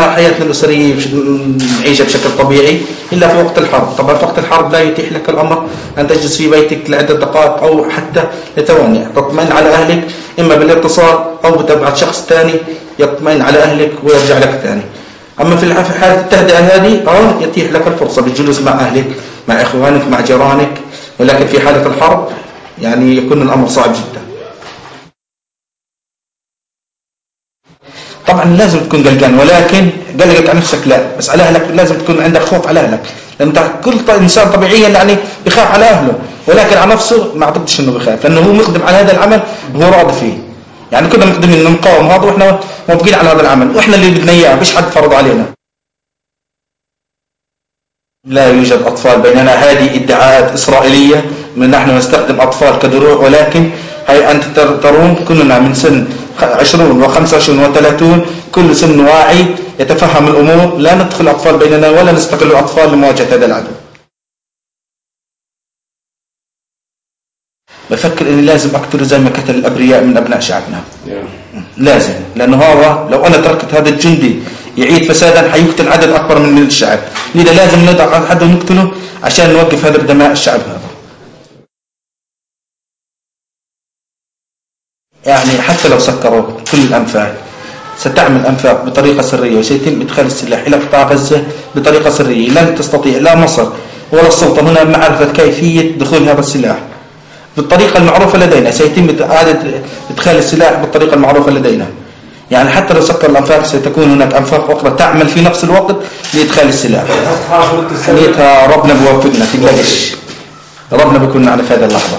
حياتنا الأسرية نعيشها بشكل طبيعي إلا في وقت الحرب. طبعا في وقت الحرب لا يتيح لك الأمر أن تجلس في بيتك لعدة دقائق أو حتى لثواني تطمئن على أهلك إما بالاتصال أو بتبعث شخص ثاني يطمئن على أهلك ويرجع لك ثاني أما في حالة التهدئة هذه أه يتيح لك الفرصة بالجلوس مع أهلك مع إخوانك مع جيرانك. ولكن في حالة الحرب يعني يكون الأمر صعب جدا. طبعا لازم تكون قلقان ولكن قلقك على نفسك لا بس على أهلك لازم تكون عندك خوف على أهلك لأن كل إنسان طبيعيا يعني بخاف على أهله ولكن على نفسه ما أعتقدش أنه بخاف لأنه هو مقدم على هذا العمل وهو راضي فيه. يعني كنا مقدمين نقاوم هذا وإحنا موافقين على هذا العمل وإحنا اللي بدنا إياه مش حد فرض علينا. لا يوجد أطفال بيننا هذه ادعاءات إسرائيلية من نحن نستخدم أطفال كدروع ولكن هي أنت ترون كلنا من سن 20 و25 و30 كل سن واعي يتفهم الأمور لا ندخل أطفال بيننا ولا نستغل الأطفال لمواجهة هذا العدو. بفكر إني لازم اقتله زي ما قتل الأبرياء من أبناء شعبنا. لازم لأنه هو لو أنا تركت هذا الجندي يعيد فسادا حيقتل عدد أكبر من الشعب. لذا لازم ندع حد ونقتله عشان نوقف هذا دماء الشعب هذا يعني حتى لو سكروا كل الأنفاق ستعمل أنفاق بطريقة سرية وسيتم إدخال السلاح إلى قطاع غزة بطريقة سرية لن تستطيع لا مصر ولا السلطة. هنا معرفة كيفية دخول هذا السلاح بالطريقة المعروفة لدينا. سيتم إعادة إدخال السلاح بالطريقة المعروفة لدينا. يعني حتى لو سكر الأنفاق ستكون هناك أنفاق أخرى تعمل في نفس الوقت لإدخال السلاح. نيتها ربنا بوفقنا تقلقش ربنا بيكون معنا في هذه اللحظة.